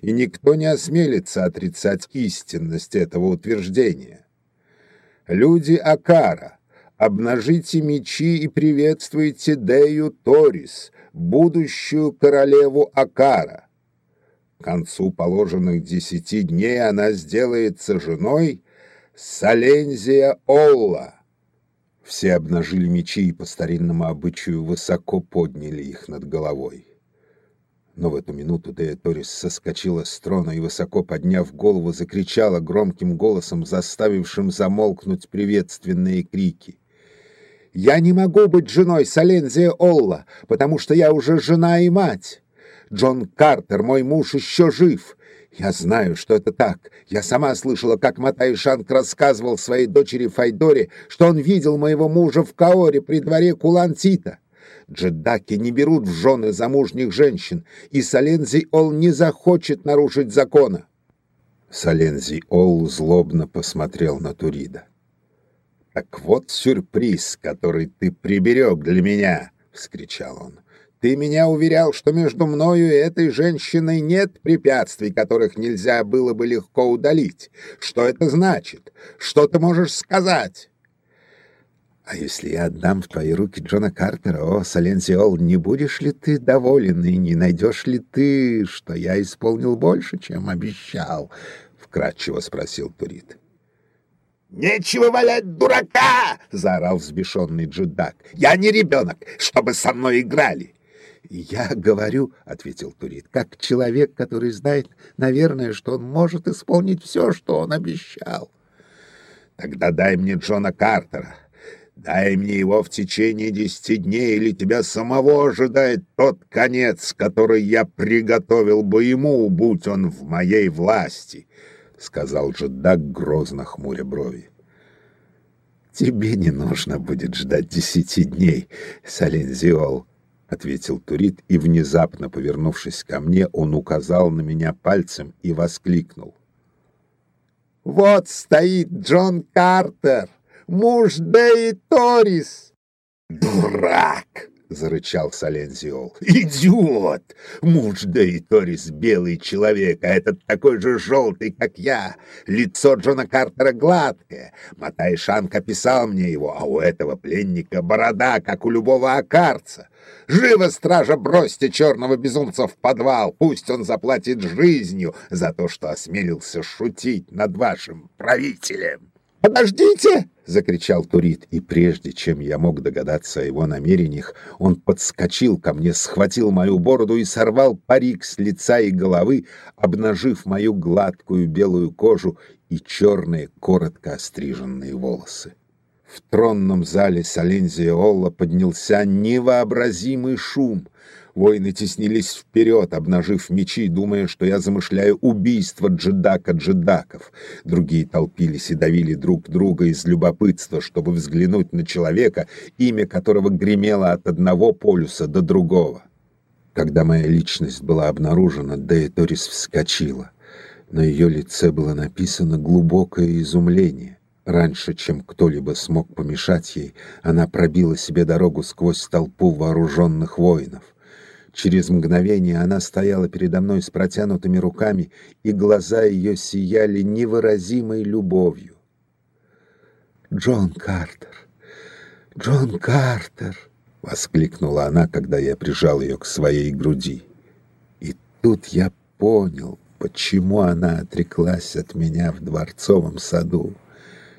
и никто не осмелится отрицать истинность этого утверждения. Люди Акара, обнажите мечи и приветствуйте Дею Торис, будущую королеву Акара. К концу положенных десяти дней она сделается женой Солензия Олла. Все обнажили мечи и по старинному обычаю высоко подняли их над головой. Но в эту минуту Дея Торис соскочила с трона и, высоко подняв голову, закричала громким голосом, заставившим замолкнуть приветственные крики. «Я не могу быть женой Солензия Олла, потому что я уже жена и мать!» Джон Картер, мой муж, еще жив. Я знаю, что это так. Я сама слышала, как Матай Шанк рассказывал своей дочери Файдоре, что он видел моего мужа в Каоре при дворе Кулантита. Джедаки не берут в жены замужних женщин, и Солензи Ол не захочет нарушить закона. Солензи Ол злобно посмотрел на Турида. «Так вот сюрприз, который ты приберег для меня!» — вскричал он. Ты меня уверял, что между мною и этой женщиной нет препятствий, которых нельзя было бы легко удалить. Что это значит? Что ты можешь сказать? А если я отдам в твои руки Джона Картера, о, Соленсиол, не будешь ли ты доволен и не найдешь ли ты, что я исполнил больше, чем обещал? Вкратчиво спросил Турит. «Нечего валять дурака!» — заорал взбешенный джедак. «Я не ребенок, чтобы со мной играли!» «Я говорю, — ответил Турит, — как человек, который знает, наверное, что он может исполнить все, что он обещал». «Тогда дай мне Джона Картера. Дай мне его в течение десяти дней, или тебя самого ожидает тот конец, который я приготовил бы ему, будь он в моей власти», — сказал Джедак, грозно хмуря брови. «Тебе не нужно будет ждать десяти дней, Салензиол», — ответил Турит, и, внезапно повернувшись ко мне, он указал на меня пальцем и воскликнул. «Вот стоит Джон Картер, муж Дэи Торис!» «Дурак!» — зарычал Солензиол. «Идиот! Муж Дэй Торис — белый человек, а этот такой же желтый, как я. Лицо Джона Картера гладкое. Матай Шанк описал мне его, а у этого пленника борода, как у любого акарца. Живо, стража, бросьте черного безумца в подвал, пусть он заплатит жизнью за то, что осмелился шутить над вашим правителем». «Подождите!» — закричал Турит, и прежде чем я мог догадаться о его намерениях, он подскочил ко мне, схватил мою бороду и сорвал парик с лица и головы, обнажив мою гладкую белую кожу и черные коротко остриженные волосы. В тронном зале Солензия Олла поднялся невообразимый шум — Воины теснились вперед, обнажив мечи, думая, что я замышляю убийство джедака-джедаков. Другие толпились и давили друг друга из любопытства, чтобы взглянуть на человека, имя которого гремело от одного полюса до другого. Когда моя личность была обнаружена, Дея Торис вскочила. На ее лице было написано глубокое изумление. Раньше, чем кто-либо смог помешать ей, она пробила себе дорогу сквозь толпу вооруженных воинов. Через мгновение она стояла передо мной с протянутыми руками, и глаза ее сияли невыразимой любовью. «Джон Картер! Джон Картер!» — воскликнула она, когда я прижал ее к своей груди. И тут я понял, почему она отреклась от меня в дворцовом саду.